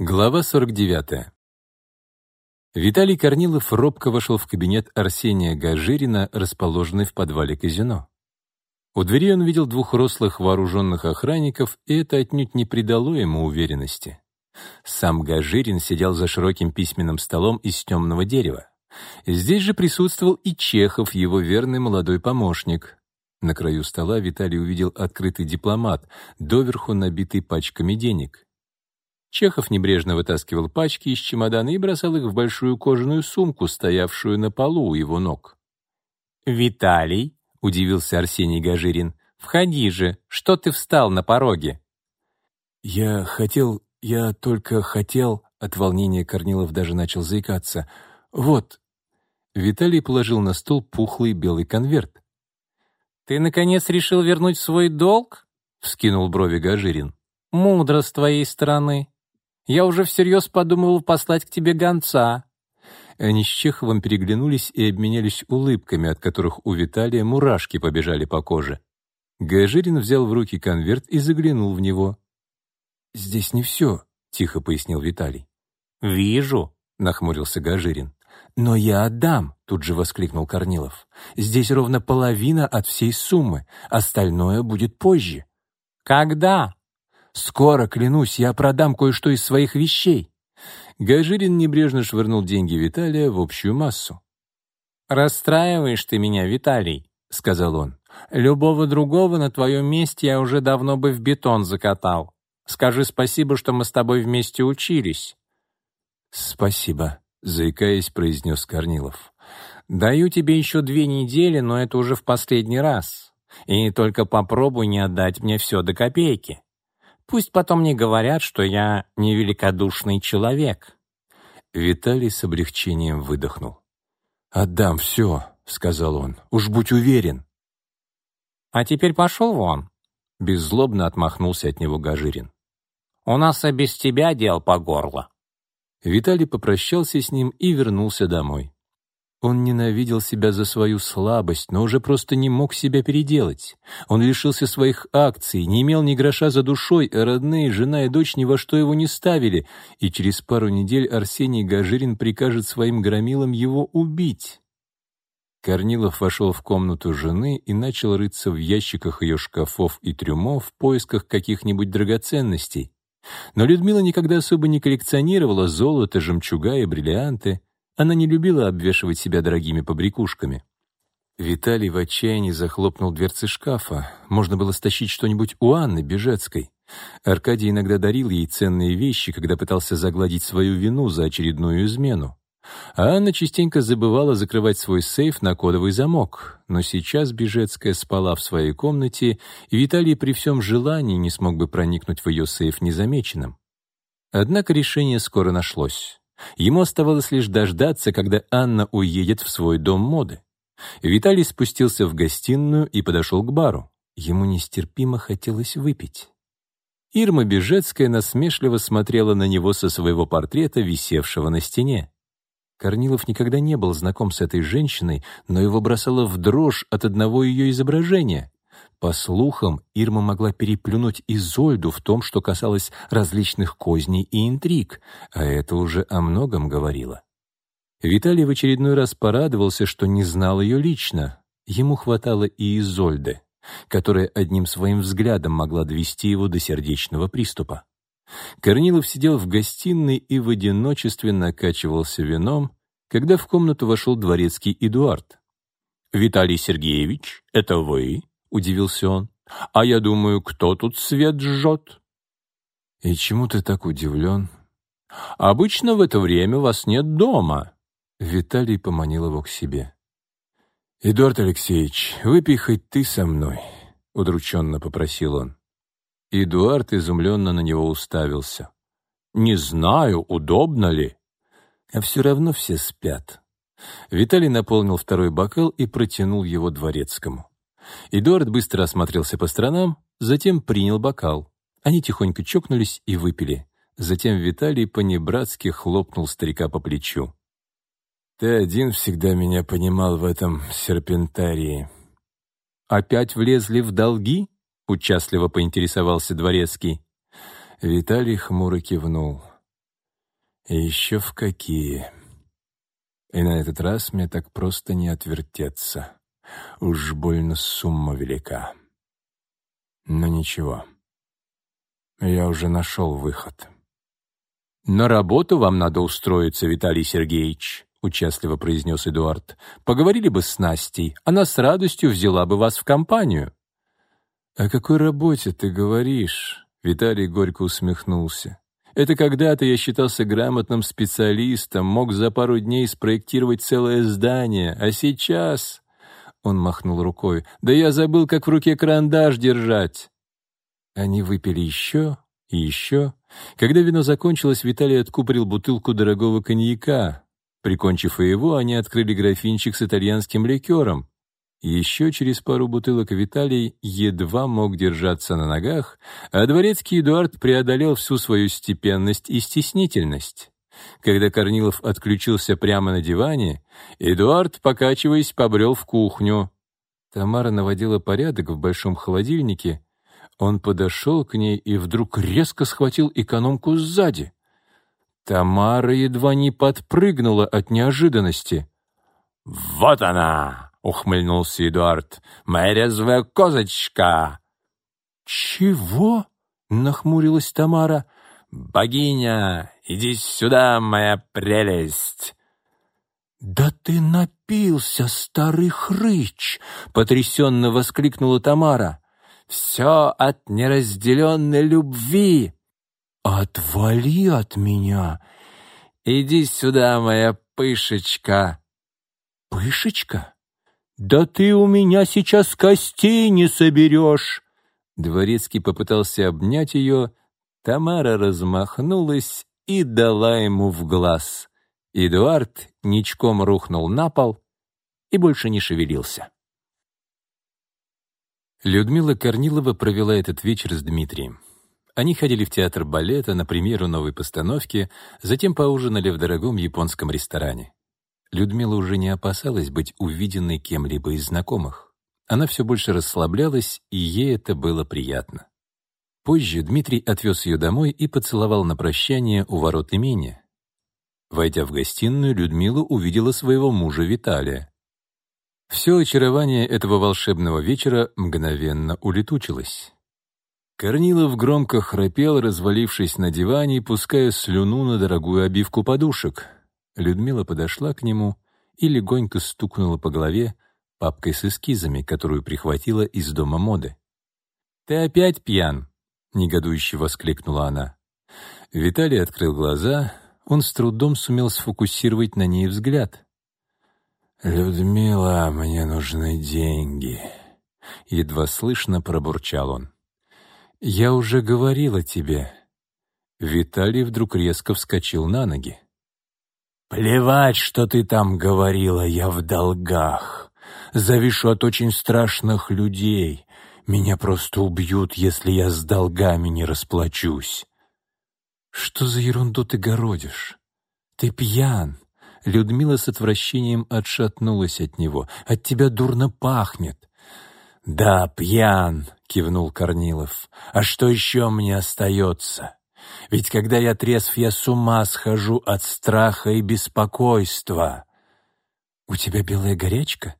Глава 49. Виталий Корнилов робко вошел в кабинет Арсения Гажирина, расположенный в подвале казино. У двери он видел двух рослых вооруженных охранников, и это отнюдь не придало ему уверенности. Сам Гажирин сидел за широким письменным столом из темного дерева. Здесь же присутствовал и Чехов, его верный молодой помощник. На краю стола Виталий увидел открытый дипломат, доверху набитый пачками денег. Чехов небрежно вытаскивал пачки из чемодана и бросал их в большую кожаную сумку, стоявшую на полу у его ног. «Виталий», — удивился Арсений Гажирин, — «входи же, что ты встал на пороге?» «Я хотел, я только хотел...» От волнения Корнилов даже начал заикаться. «Вот». Виталий положил на стол пухлый белый конверт. «Ты, наконец, решил вернуть свой долг?» — вскинул брови Гажирин. «Мудро с твоей стороны. Я уже всерьез подумывал послать к тебе гонца». Они с Чеховым переглянулись и обменялись улыбками, от которых у Виталия мурашки побежали по коже. Гажирин взял в руки конверт и заглянул в него. «Здесь не все», — тихо пояснил Виталий. «Вижу», — нахмурился Гажирин. «Но я отдам», — тут же воскликнул Корнилов. «Здесь ровно половина от всей суммы, остальное будет позже». «Когда?» Скоро, клянусь, я продам кое-что из своих вещей». Гажирин небрежно швырнул деньги Виталия в общую массу. «Расстраиваешь ты меня, Виталий», — сказал он. «Любого другого на твоем месте я уже давно бы в бетон закатал. Скажи спасибо, что мы с тобой вместе учились». «Спасибо», — заикаясь, произнес Корнилов. «Даю тебе еще две недели, но это уже в последний раз. И только попробуй не отдать мне все до копейки. Пусть потом не говорят, что я невеликодушный человек». Виталий с облегчением выдохнул. «Отдам все», — сказал он. «Уж будь уверен». «А теперь пошел вон», — беззлобно отмахнулся от него Гажирин. «У нас и без тебя дел по горло». Виталий попрощался с ним и вернулся домой. Он ненавидел себя за свою слабость, но уже просто не мог себя переделать. Он лишился своих акций, не имел ни гроша за душой, а родные, жена и дочь ни во что его не ставили, и через пару недель Арсений Гажирин прикажет своим громилам его убить. Корнилов вошел в комнату жены и начал рыться в ящиках ее шкафов и трюмов в поисках каких-нибудь драгоценностей. Но Людмила никогда особо не коллекционировала золото, жемчуга и бриллианты. Она не любила обвешивать себя дорогими побрякушками. Виталий в отчаянии захлопнул дверцы шкафа. Можно было стащить что-нибудь у Анны Бежецкой. Аркадий иногда дарил ей ценные вещи, когда пытался загладить свою вину за очередную измену. А Анна частенько забывала закрывать свой сейф на кодовый замок. Но сейчас Бежецкая спала в своей комнате, и Виталий при всем желании не смог бы проникнуть в ее сейф незамеченным. Однако решение скоро нашлось. Ему оставалось лишь дождаться, когда Анна уедет в свой дом моды. Виталий спустился в гостиную и подошел к бару. Ему нестерпимо хотелось выпить. Ирма Бежецкая насмешливо смотрела на него со своего портрета, висевшего на стене. Корнилов никогда не был знаком с этой женщиной, но его бросало в дрожь от одного ее изображения. По слухам, Ирма могла переплюнуть Изольду в том, что касалось различных козней и интриг, а это уже о многом говорило. Виталий в очередной раз порадовался, что не знал ее лично. Ему хватало и Изольды, которая одним своим взглядом могла довести его до сердечного приступа. Корнилов сидел в гостиной и в одиночестве накачивался вином, когда в комнату вошел дворецкий Эдуард. «Виталий Сергеевич, это вы?» Удивился он. «А я думаю, кто тут свет жжет?» «И чему ты так удивлен?» «Обычно в это время вас нет дома». Виталий поманил его к себе. «Эдуард Алексеевич, выпей хоть ты со мной», — удрученно попросил он. Эдуард изумленно на него уставился. «Не знаю, удобно ли». «А все равно все спят». Виталий наполнил второй бокал и протянул его дворецкому. Эдуард быстро осмотрелся по сторонам, затем принял бокал. Они тихонько чокнулись и выпили. Затем Виталий понебратски хлопнул старика по плечу. «Ты один всегда меня понимал в этом серпентарии». «Опять влезли в долги?» — участливо поинтересовался Дворецкий. Виталий хмуро кивнул. еще в какие. И на этот раз мне так просто не отвертеться. Уж больно сумма велика. Но ничего. Я уже нашел выход. «На работу вам надо устроиться, Виталий Сергеевич», — участливо произнес Эдуард. «Поговорили бы с Настей, она с радостью взяла бы вас в компанию». «О какой работе ты говоришь?» — Виталий горько усмехнулся. «Это когда-то я считался грамотным специалистом, мог за пару дней спроектировать целое здание, а сейчас...» Он махнул рукой. «Да я забыл, как в руке карандаш держать!» Они выпили еще и еще. Когда вино закончилось, Виталий откупорил бутылку дорогого коньяка. Прикончив его, они открыли графинчик с итальянским ликером. Еще через пару бутылок Виталий едва мог держаться на ногах, а дворецкий Эдуард преодолел всю свою степенность и стеснительность. Когда Корнилов отключился прямо на диване, Эдуард, покачиваясь, побрел в кухню. Тамара наводила порядок в большом холодильнике. Он подошел к ней и вдруг резко схватил экономку сзади. Тамара едва не подпрыгнула от неожиданности. «Вот она!» — ухмыльнулся Эдуард. «Моя резвая козочка!» «Чего?» — нахмурилась Тамара. «Богиня, иди сюда, моя прелесть!» «Да ты напился, старый хрыч!» — потрясенно воскликнула Тамара. «Все от неразделенной любви!» «Отвали от меня!» «Иди сюда, моя пышечка!» «Пышечка? Да ты у меня сейчас костей не соберешь!» Дворецкий попытался обнять ее, Тамара размахнулась и дала ему в глаз. Эдуард ничком рухнул на пол и больше не шевелился. Людмила Корнилова провела этот вечер с Дмитрием. Они ходили в театр балета на премьеру новой постановки, затем поужинали в дорогом японском ресторане. Людмила уже не опасалась быть увиденной кем-либо из знакомых. Она все больше расслаблялась, и ей это было приятно. Позже Дмитрий отвез ее домой и поцеловал на прощание у ворот имения. Войдя в гостиную, Людмила увидела своего мужа Виталия. Все очарование этого волшебного вечера мгновенно улетучилось. Корнилов громко храпел, развалившись на диване, пуская слюну на дорогую обивку подушек. Людмила подошла к нему и легонько стукнула по голове папкой с эскизами, которую прихватила из дома моды. «Ты опять пьян?» — негодующе воскликнула она. Виталий открыл глаза, он с трудом сумел сфокусировать на ней взгляд. «Людмила, мне нужны деньги», — едва слышно пробурчал он. «Я уже говорила тебе». Виталий вдруг резко вскочил на ноги. «Плевать, что ты там говорила, я в долгах. Завишу от очень страшных людей. Меня просто убьют, если я с долгами не расплачусь». «Что за ерунду ты городишь? Ты пьян». Людмила с отвращением отшатнулась от него. «От тебя дурно пахнет». «Да, пьян», — кивнул Корнилов. «А что еще мне остается? Ведь когда я трезв, я с ума схожу от страха и беспокойства». «У тебя белая горячка?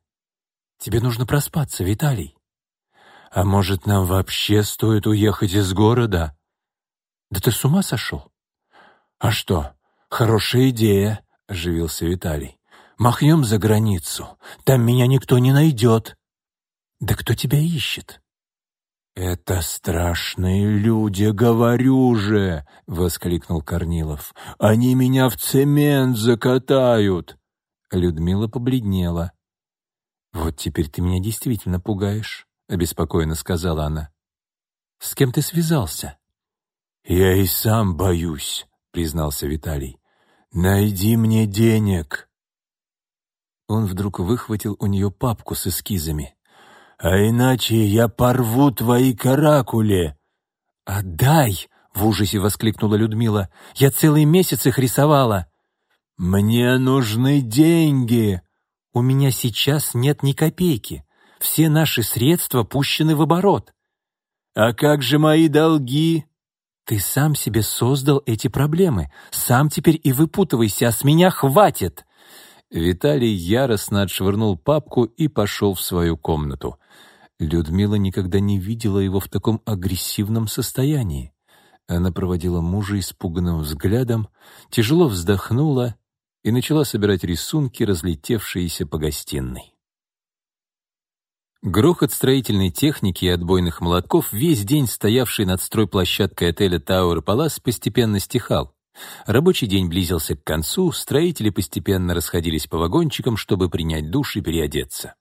Тебе нужно проспаться, Виталий». А может, нам вообще стоит уехать из города? Да ты с ума сошел? А что, хорошая идея, оживился Виталий. Махнем за границу, там меня никто не найдет. Да кто тебя ищет? «Это страшные люди, говорю же!» — воскликнул Корнилов. «Они меня в цемент закатают!» Людмила побледнела. «Вот теперь ты меня действительно пугаешь. — обеспокоенно сказала она. «С кем ты связался?» «Я и сам боюсь», — признался Виталий. «Найди мне денег». Он вдруг выхватил у нее папку с эскизами. «А иначе я порву твои каракули!» «Отдай!» — в ужасе воскликнула Людмила. «Я целый месяц их рисовала!» «Мне нужны деньги!» «У меня сейчас нет ни копейки все наши средства пущены в оборот. А как же мои долги? Ты сам себе создал эти проблемы. Сам теперь и выпутывайся, а с меня хватит!» Виталий яростно отшвырнул папку и пошел в свою комнату. Людмила никогда не видела его в таком агрессивном состоянии. Она проводила мужа испуганным взглядом, тяжело вздохнула и начала собирать рисунки, разлетевшиеся по гостиной. Грохот строительной техники и отбойных молотков, весь день стоявший над стройплощадкой отеля Тауэр Палас, постепенно стихал. Рабочий день близился к концу, строители постепенно расходились по вагончикам, чтобы принять душ и переодеться.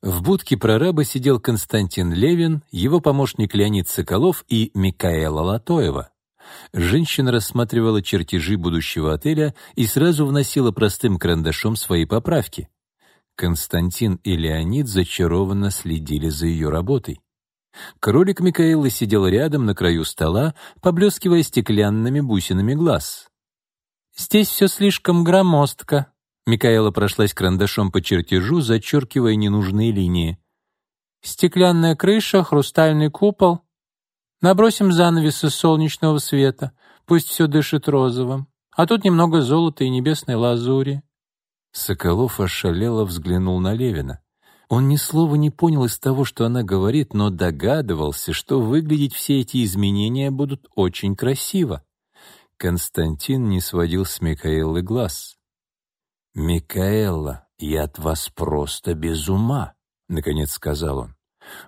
В будке прораба сидел Константин Левин, его помощник Леонид Соколов и Микаэла Латоева. Женщина рассматривала чертежи будущего отеля и сразу вносила простым карандашом свои поправки. Константин и Леонид зачарованно следили за ее работой. Кролик Микаэлы сидел рядом на краю стола, поблескивая стеклянными бусинами глаз. «Здесь все слишком громоздко», — Микаэла прошлась карандашом по чертежу, зачеркивая ненужные линии. «Стеклянная крыша, хрустальный купол. Набросим занавесы солнечного света, пусть все дышит розовым. А тут немного золота и небесной лазури. Соколов ошалело взглянул на Левина. Он ни слова не понял из того, что она говорит, но догадывался, что выглядеть все эти изменения будут очень красиво. Константин не сводил с Микаэллы глаз. «Микаэлла, я от вас просто без ума», — наконец сказал он.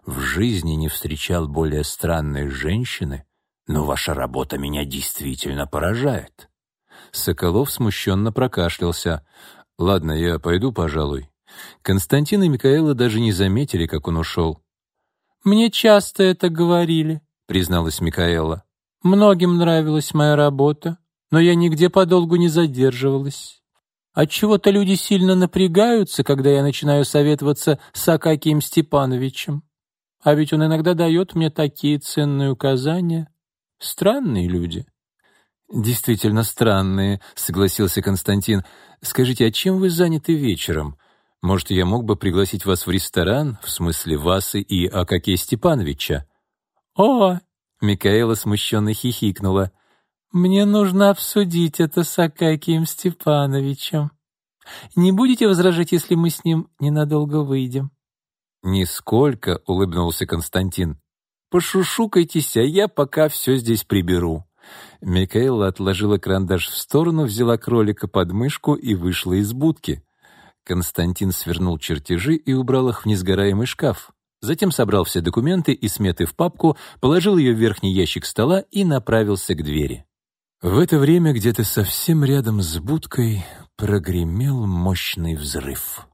«В жизни не встречал более странной женщины, но ваша работа меня действительно поражает». Соколов смущенно прокашлялся. «Ладно, я пойду, пожалуй». Константин и Микаэла даже не заметили, как он ушел. «Мне часто это говорили», — призналась Микаэла. «Многим нравилась моя работа, но я нигде подолгу не задерживалась. Отчего-то люди сильно напрягаются, когда я начинаю советоваться с Акакием Степановичем. А ведь он иногда дает мне такие ценные указания. Странные люди». «Действительно странные», — согласился Константин. «Скажите, а чем вы заняты вечером? Может, я мог бы пригласить вас в ресторан, в смысле вас и Акакея Степановича?» «О!» — Микаэла смущенно хихикнула. «Мне нужно обсудить это с Акакием Степановичем. Не будете возражать, если мы с ним ненадолго выйдем?» «Нисколько», — улыбнулся Константин. «Пошушукайтесь, а я пока все здесь приберу». Микаэла отложила карандаш в сторону, взяла кролика под мышку и вышла из будки. Константин свернул чертежи и убрал их в несгораемый шкаф. Затем собрал все документы и сметы в папку, положил ее в верхний ящик стола и направился к двери. В это время где-то совсем рядом с будкой прогремел мощный взрыв.